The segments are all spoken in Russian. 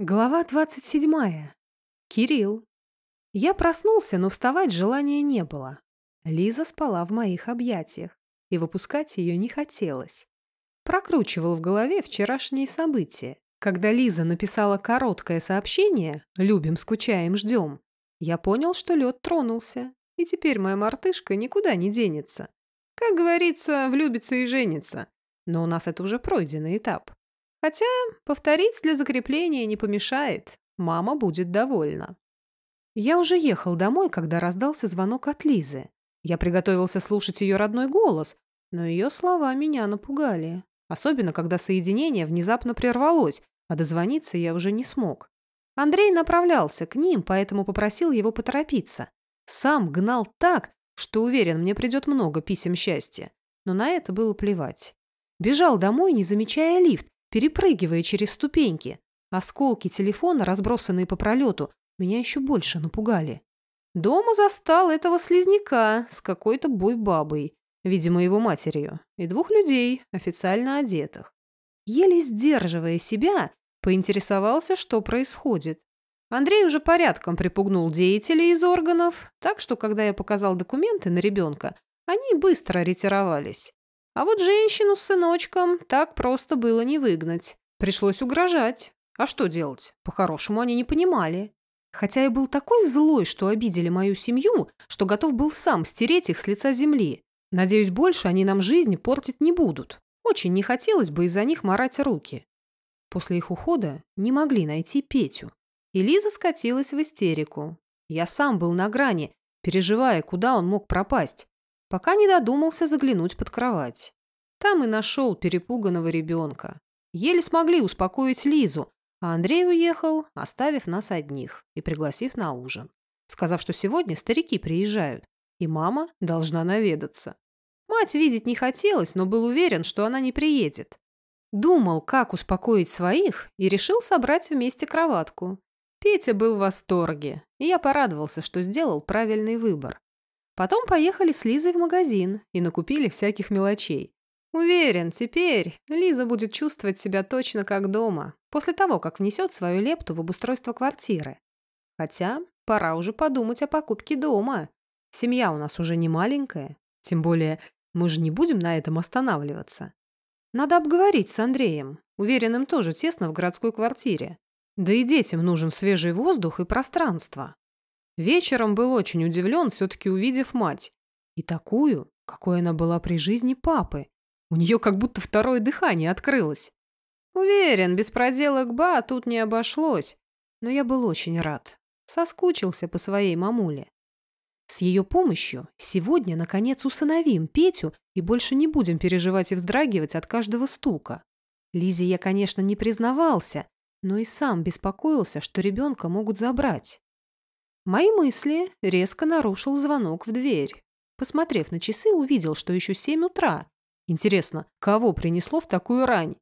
Глава 27. Кирилл. Я проснулся, но вставать желания не было. Лиза спала в моих объятиях, и выпускать ее не хотелось. Прокручивал в голове вчерашние события. Когда Лиза написала короткое сообщение «Любим, скучаем, ждем», я понял, что лед тронулся, и теперь моя мартышка никуда не денется. Как говорится, влюбится и женится. Но у нас это уже пройденный этап. Хотя повторить для закрепления не помешает. Мама будет довольна. Я уже ехал домой, когда раздался звонок от Лизы. Я приготовился слушать ее родной голос, но ее слова меня напугали. Особенно, когда соединение внезапно прервалось, а дозвониться я уже не смог. Андрей направлялся к ним, поэтому попросил его поторопиться. Сам гнал так, что уверен, мне придет много писем счастья. Но на это было плевать. Бежал домой, не замечая лифт, перепрыгивая через ступеньки. Осколки телефона, разбросанные по пролету, меня еще больше напугали. Дома застал этого слизняка с какой-то буйбабой, видимо, его матерью, и двух людей, официально одетых. Еле сдерживая себя, поинтересовался, что происходит. Андрей уже порядком припугнул деятелей из органов, так что, когда я показал документы на ребенка, они быстро ретировались. А вот женщину с сыночком так просто было не выгнать. Пришлось угрожать. А что делать? По-хорошему они не понимали. Хотя я был такой злой, что обидели мою семью, что готов был сам стереть их с лица земли. Надеюсь, больше они нам жизнь портить не будут. Очень не хотелось бы из-за них марать руки. После их ухода не могли найти Петю. И Лиза скатилась в истерику. Я сам был на грани, переживая, куда он мог пропасть пока не додумался заглянуть под кровать. Там и нашел перепуганного ребенка. Еле смогли успокоить Лизу, а Андрей уехал, оставив нас одних и пригласив на ужин, сказав, что сегодня старики приезжают, и мама должна наведаться. Мать видеть не хотелось, но был уверен, что она не приедет. Думал, как успокоить своих, и решил собрать вместе кроватку. Петя был в восторге, и я порадовался, что сделал правильный выбор. Потом поехали с Лизой в магазин и накупили всяких мелочей. Уверен, теперь Лиза будет чувствовать себя точно как дома, после того, как внесет свою лепту в обустройство квартиры. Хотя пора уже подумать о покупке дома. Семья у нас уже не маленькая, тем более мы же не будем на этом останавливаться. Надо обговорить с Андреем. Уверен, им тоже тесно в городской квартире. Да и детям нужен свежий воздух и пространство. Вечером был очень удивлен, все-таки увидев мать. И такую, какой она была при жизни папы. У нее как будто второе дыхание открылось. Уверен, без проделок Ба тут не обошлось. Но я был очень рад. Соскучился по своей мамуле. С ее помощью сегодня, наконец, усыновим Петю и больше не будем переживать и вздрагивать от каждого стука. Лизе я, конечно, не признавался, но и сам беспокоился, что ребенка могут забрать. Мои мысли резко нарушил звонок в дверь. Посмотрев на часы, увидел, что еще семь утра. Интересно, кого принесло в такую рань?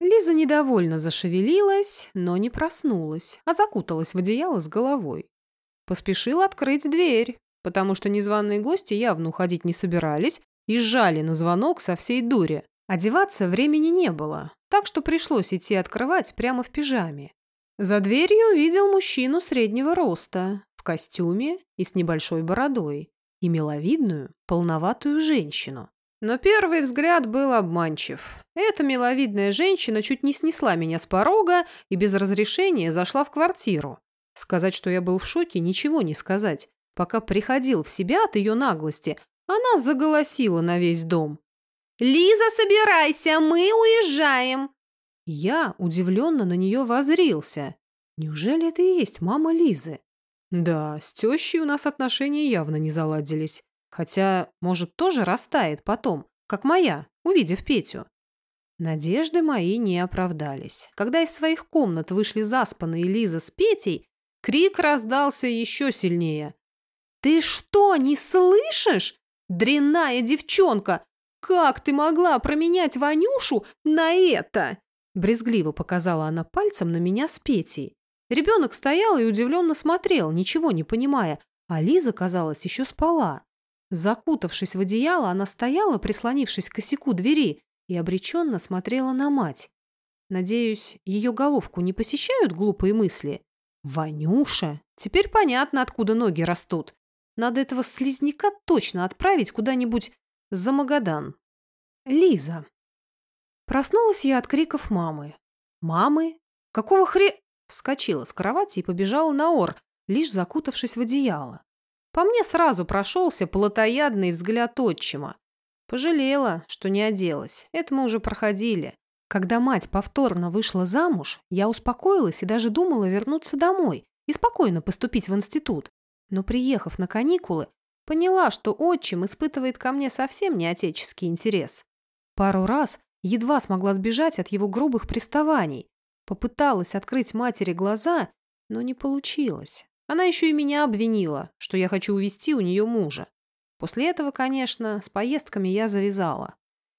Лиза недовольно зашевелилась, но не проснулась, а закуталась в одеяло с головой. Поспешил открыть дверь, потому что незваные гости явно уходить не собирались и сжали на звонок со всей дури. Одеваться времени не было, так что пришлось идти открывать прямо в пижаме. За дверью увидел мужчину среднего роста, в костюме и с небольшой бородой, и миловидную, полноватую женщину. Но первый взгляд был обманчив. Эта миловидная женщина чуть не снесла меня с порога и без разрешения зашла в квартиру. Сказать, что я был в шоке, ничего не сказать. Пока приходил в себя от ее наглости, она заголосила на весь дом. «Лиза, собирайся, мы уезжаем!» Я удивленно на нее возрился. Неужели это и есть мама Лизы? Да, с тещей у нас отношения явно не заладились. Хотя, может, тоже растает потом, как моя, увидев Петю. Надежды мои не оправдались. Когда из своих комнат вышли заспанные Лиза с Петей, крик раздался еще сильнее. «Ты что, не слышишь? Дрянная девчонка! Как ты могла променять Ванюшу на это?» Брезгливо показала она пальцем на меня с Петей. Ребенок стоял и удивленно смотрел, ничего не понимая, а Лиза, казалось, еще спала. Закутавшись в одеяло, она стояла, прислонившись к косяку двери, и обреченно смотрела на мать. Надеюсь, ее головку не посещают глупые мысли? Ванюша? Теперь понятно, откуда ноги растут. Надо этого слизняка точно отправить куда-нибудь за Магадан. Лиза. Проснулась я от криков мамы. «Мамы? Какого хре...» Вскочила с кровати и побежала на ор, лишь закутавшись в одеяло. По мне сразу прошелся плотоядный взгляд отчима. Пожалела, что не оделась. Это мы уже проходили. Когда мать повторно вышла замуж, я успокоилась и даже думала вернуться домой и спокойно поступить в институт. Но, приехав на каникулы, поняла, что отчим испытывает ко мне совсем не отеческий интерес. Пару раз едва смогла сбежать от его грубых приставаний. Попыталась открыть матери глаза, но не получилось. Она еще и меня обвинила, что я хочу увести у нее мужа. После этого, конечно, с поездками я завязала.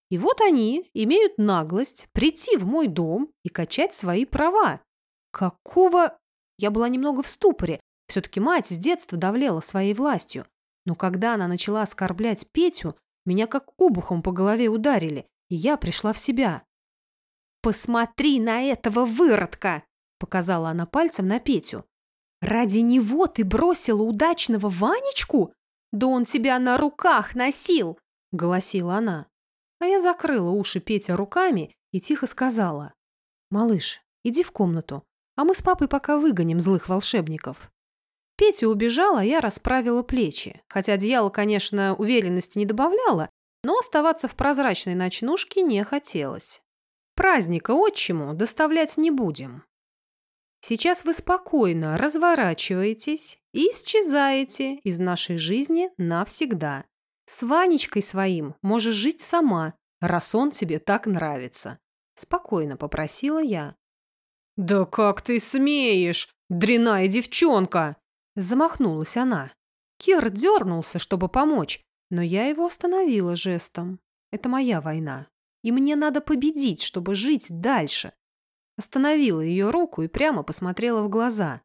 И вот они имеют наглость прийти в мой дом и качать свои права. Какого... Я была немного в ступоре. Все-таки мать с детства давлела своей властью. Но когда она начала оскорблять Петю, меня как обухом по голове ударили, и я пришла в себя. «Посмотри на этого выродка!» – показала она пальцем на Петю. «Ради него ты бросила удачного Ванечку? Да он тебя на руках носил!» – голосила она. А я закрыла уши Петя руками и тихо сказала. «Малыш, иди в комнату, а мы с папой пока выгоним злых волшебников». Петя убежала, а я расправила плечи. Хотя одеяло, конечно, уверенности не добавляло, но оставаться в прозрачной ночнушке не хотелось. Праздника отчиму доставлять не будем. Сейчас вы спокойно разворачиваетесь и исчезаете из нашей жизни навсегда. С Ванечкой своим можешь жить сама, раз он тебе так нравится. Спокойно попросила я. «Да как ты смеешь, дряная девчонка!» Замахнулась она. Кир дернулся, чтобы помочь, но я его остановила жестом. Это моя война, и мне надо победить, чтобы жить дальше. Остановила ее руку и прямо посмотрела в глаза.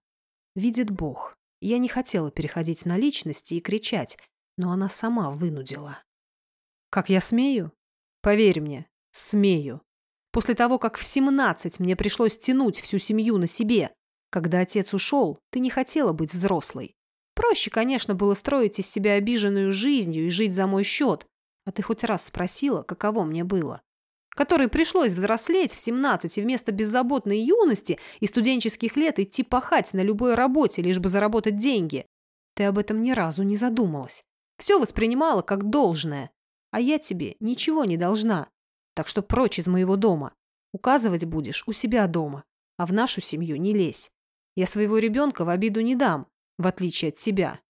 Видит Бог. Я не хотела переходить на личности и кричать, но она сама вынудила. Как я смею? Поверь мне, смею. После того, как в 17 мне пришлось тянуть всю семью на себе, когда отец ушел, ты не хотела быть взрослой. Проще, конечно, было строить из себя обиженную жизнью и жить за мой счет, а ты хоть раз спросила, каково мне было. Которой пришлось взрослеть в 17 и вместо беззаботной юности и студенческих лет идти пахать на любой работе, лишь бы заработать деньги. Ты об этом ни разу не задумалась. Все воспринимала как должное. А я тебе ничего не должна. Так что прочь из моего дома. Указывать будешь у себя дома. А в нашу семью не лезь. Я своего ребенка в обиду не дам, в отличие от тебя.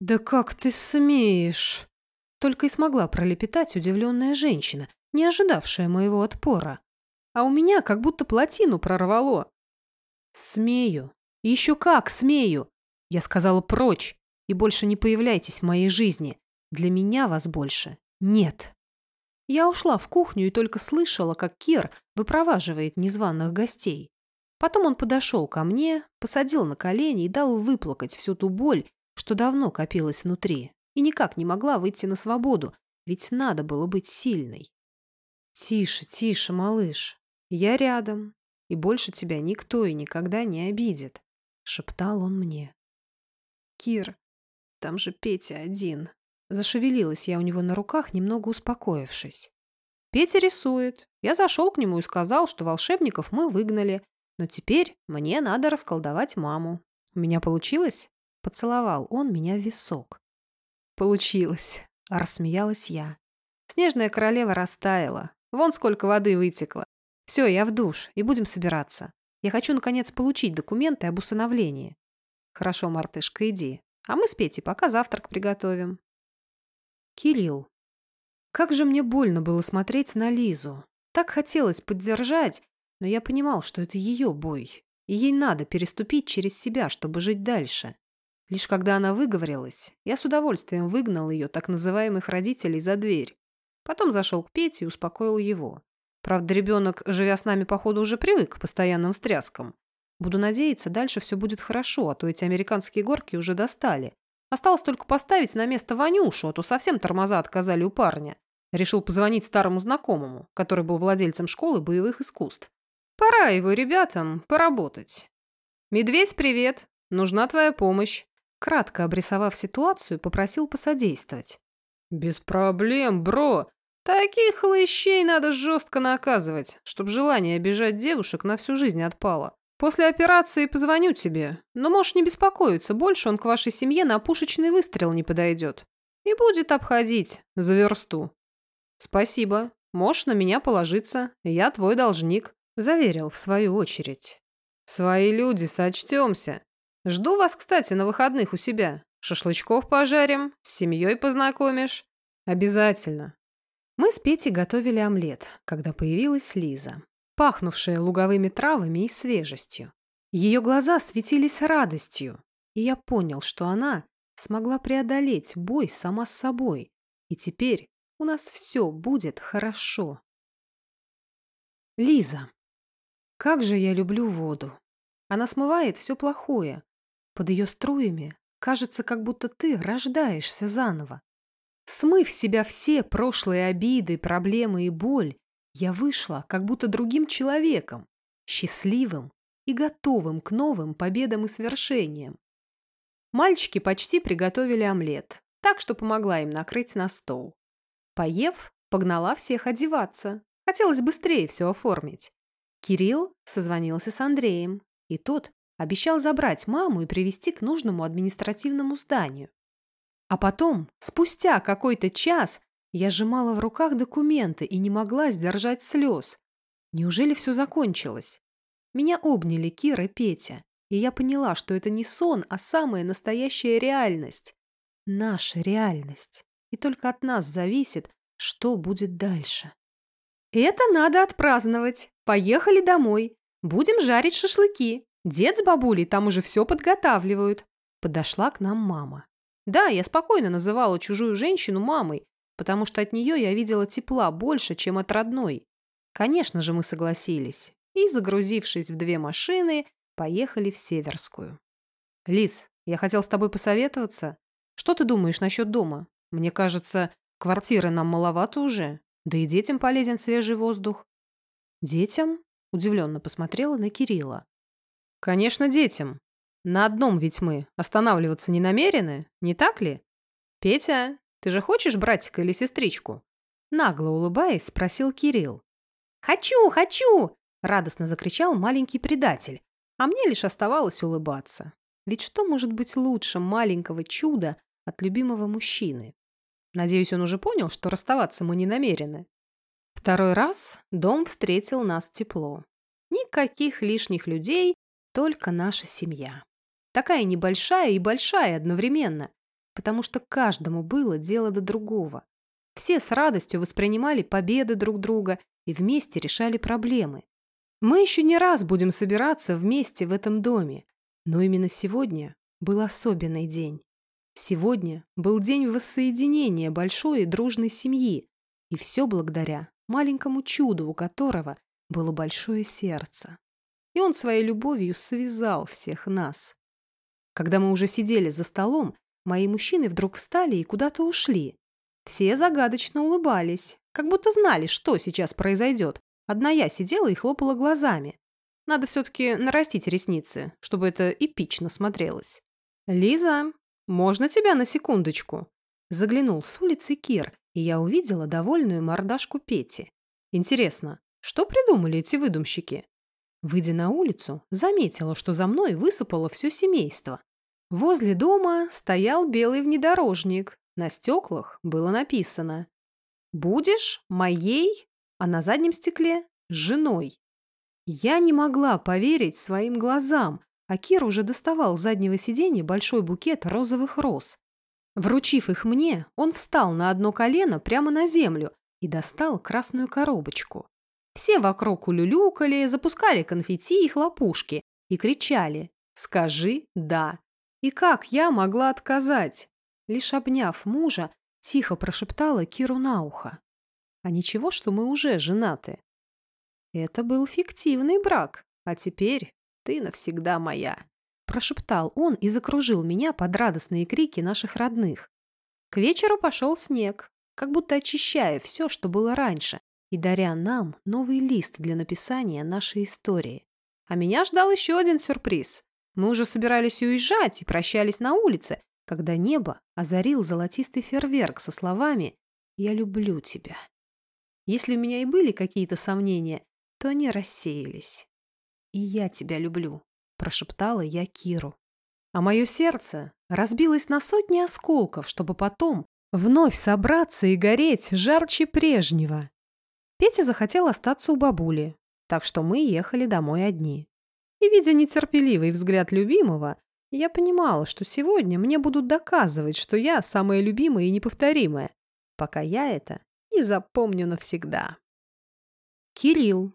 «Да как ты смеешь?» Только и смогла пролепетать удивленная женщина, не ожидавшая моего отпора. А у меня как будто плотину прорвало. «Смею. Еще как смею!» Я сказала прочь и больше не появляйтесь в моей жизни. Для меня вас больше нет. Я ушла в кухню и только слышала, как Кир выпроваживает незваных гостей. Потом он подошел ко мне, посадил на колени и дал выплакать всю ту боль, что давно копилась внутри, и никак не могла выйти на свободу, ведь надо было быть сильной. «Тише, тише, малыш. Я рядом, и больше тебя никто и никогда не обидит», — шептал он мне. «Кир, там же Петя один. Зашевелилась я у него на руках, немного успокоившись. Петя рисует. Я зашел к нему и сказал, что волшебников мы выгнали. Но теперь мне надо расколдовать маму. У меня получилось? Поцеловал он меня в висок. Получилось. Рассмеялась я. Снежная королева растаяла. Вон сколько воды вытекло. Все, я в душ, и будем собираться. Я хочу, наконец, получить документы об усыновлении. Хорошо, мартышка, иди. А мы с Петей пока завтрак приготовим. Кирилл. Как же мне больно было смотреть на Лизу. Так хотелось поддержать, но я понимал, что это ее бой. И ей надо переступить через себя, чтобы жить дальше. Лишь когда она выговорилась, я с удовольствием выгнал ее, так называемых родителей, за дверь. Потом зашел к Пете и успокоил его. Правда, ребенок, живя с нами, походу, уже привык к постоянным встряскам. Буду надеяться, дальше все будет хорошо, а то эти американские горки уже достали. Осталось только поставить на место Ванюшу, а то совсем тормоза отказали у парня. Решил позвонить старому знакомому, который был владельцем школы боевых искусств. Пора его ребятам поработать. Медведь, привет. Нужна твоя помощь. Кратко обрисовав ситуацию, попросил посодействовать. Без проблем, бро. Таких хлыщей надо жестко наказывать, чтобы желание обижать девушек на всю жизнь отпало. После операции позвоню тебе, но можешь не беспокоиться, больше он к вашей семье на пушечный выстрел не подойдет. И будет обходить за версту. Спасибо, можешь на меня положиться, я твой должник, заверил в свою очередь. Свои люди, сочтемся. Жду вас, кстати, на выходных у себя. Шашлычков пожарим, с семьей познакомишь. Обязательно. Мы с Петей готовили омлет, когда появилась Лиза, пахнувшая луговыми травами и свежестью. Ее глаза светились радостью, и я понял, что она смогла преодолеть бой сама с собой, и теперь у нас все будет хорошо. Лиза. Как же я люблю воду. Она смывает все плохое. Под ее струями кажется, как будто ты рождаешься заново. Смыв себя все прошлые обиды, проблемы и боль, я вышла как будто другим человеком, счастливым и готовым к новым победам и свершениям. Мальчики почти приготовили омлет, так что помогла им накрыть на стол. Поев, погнала всех одеваться. Хотелось быстрее все оформить. Кирилл созвонился с Андреем, и тот обещал забрать маму и привести к нужному административному зданию. А потом, спустя какой-то час, я сжимала в руках документы и не могла сдержать слез. Неужели все закончилось? Меня обняли Кира и Петя, и я поняла, что это не сон, а самая настоящая реальность. Наша реальность. И только от нас зависит, что будет дальше. Это надо отпраздновать. Поехали домой. Будем жарить шашлыки. Дед с бабулей там уже все подготавливают. Подошла к нам мама. Да, я спокойно называла чужую женщину мамой, потому что от нее я видела тепла больше, чем от родной. Конечно же, мы согласились. И, загрузившись в две машины, поехали в Северскую. «Лис, я хотел с тобой посоветоваться. Что ты думаешь насчет дома? Мне кажется, квартиры нам маловато уже. Да и детям полезен свежий воздух». «Детям?» – удивленно посмотрела на Кирилла. «Конечно, детям. На одном ведь мы останавливаться не намерены, не так ли? Петя, ты же хочешь братика или сестричку? Нагло улыбаясь, спросил Кирилл. «Хочу, хочу!» – радостно закричал маленький предатель. А мне лишь оставалось улыбаться. Ведь что может быть лучше маленького чуда от любимого мужчины? Надеюсь, он уже понял, что расставаться мы не намерены. Второй раз дом встретил нас тепло. Никаких лишних людей, только наша семья. Такая небольшая и большая одновременно, потому что каждому было дело до другого. Все с радостью воспринимали победы друг друга и вместе решали проблемы. Мы еще не раз будем собираться вместе в этом доме, но именно сегодня был особенный день. Сегодня был день воссоединения большой и дружной семьи, и все благодаря маленькому чуду, у которого было большое сердце. И он своей любовью связал всех нас. Когда мы уже сидели за столом, мои мужчины вдруг встали и куда-то ушли. Все загадочно улыбались, как будто знали, что сейчас произойдет. Одна я сидела и хлопала глазами. Надо все-таки нарастить ресницы, чтобы это эпично смотрелось. «Лиза, можно тебя на секундочку?» Заглянул с улицы Кир, и я увидела довольную мордашку Пети. Интересно, что придумали эти выдумщики? Выйдя на улицу, заметила, что за мной высыпало все семейство. Возле дома стоял белый внедорожник. На стеклах было написано «Будешь моей, а на заднем стекле – женой». Я не могла поверить своим глазам, а Кир уже доставал с заднего сиденья большой букет розовых роз. Вручив их мне, он встал на одно колено прямо на землю и достал красную коробочку. Все вокруг улюлюкали, запускали конфетти и хлопушки и кричали «Скажи «да». И как я могла отказать? Лишь обняв мужа, тихо прошептала Киру на ухо. А ничего, что мы уже женаты. Это был фиктивный брак, а теперь ты навсегда моя. Прошептал он и закружил меня под радостные крики наших родных. К вечеру пошел снег, как будто очищая все, что было раньше, и даря нам новый лист для написания нашей истории. А меня ждал еще один сюрприз. Мы уже собирались уезжать и прощались на улице, когда небо озарил золотистый фейерверк со словами «Я люблю тебя». Если у меня и были какие-то сомнения, то они рассеялись. «И я тебя люблю», – прошептала я Киру. А мое сердце разбилось на сотни осколков, чтобы потом вновь собраться и гореть жарче прежнего. Петя захотел остаться у бабули, так что мы ехали домой одни. И, видя нетерпеливый взгляд любимого, я понимала, что сегодня мне будут доказывать, что я самая любимая и неповторимая, пока я это не запомню навсегда. Кирилл.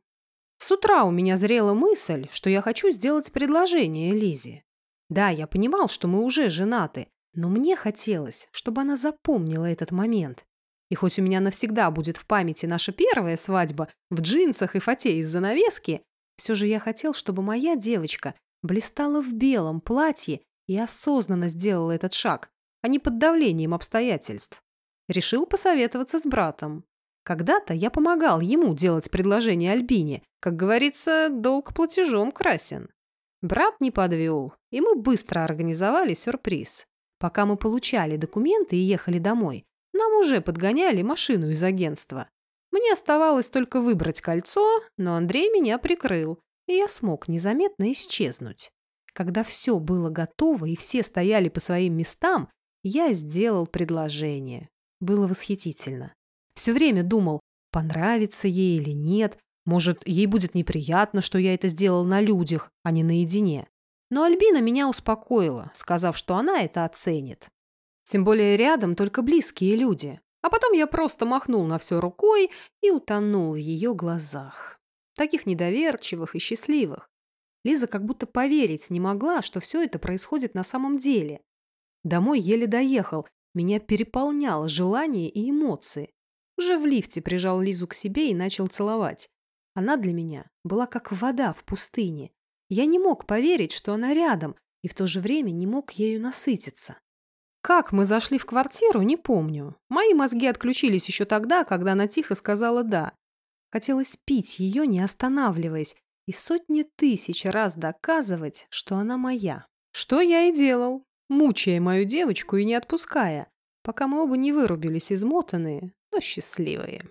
С утра у меня зрела мысль, что я хочу сделать предложение Лизе. Да, я понимал, что мы уже женаты, но мне хотелось, чтобы она запомнила этот момент. И хоть у меня навсегда будет в памяти наша первая свадьба в джинсах и фате из занавески, все же я хотел, чтобы моя девочка блистала в белом платье и осознанно сделала этот шаг, а не под давлением обстоятельств. Решил посоветоваться с братом. Когда-то я помогал ему делать предложение Альбине. Как говорится, долг платежом красен. Брат не подвел, и мы быстро организовали сюрприз. Пока мы получали документы и ехали домой, нам уже подгоняли машину из агентства. Мне оставалось только выбрать кольцо, но Андрей меня прикрыл, и я смог незаметно исчезнуть. Когда все было готово и все стояли по своим местам, я сделал предложение. Было восхитительно. Все время думал, понравится ей или нет, может, ей будет неприятно, что я это сделал на людях, а не наедине. Но Альбина меня успокоила, сказав, что она это оценит. Тем более рядом только близкие люди. А потом я просто махнул на все рукой и утонул в ее глазах. Таких недоверчивых и счастливых. Лиза как будто поверить не могла, что все это происходит на самом деле. Домой еле доехал, меня переполняло желание и эмоции. Уже в лифте прижал Лизу к себе и начал целовать. Она для меня была как вода в пустыне. Я не мог поверить, что она рядом, и в то же время не мог ею насытиться. Как мы зашли в квартиру, не помню. Мои мозги отключились еще тогда, когда она тихо сказала «да». Хотелось пить ее, не останавливаясь, и сотни тысяч раз доказывать, что она моя. Что я и делал, мучая мою девочку и не отпуская, пока мы оба не вырубились измотанные, но счастливые.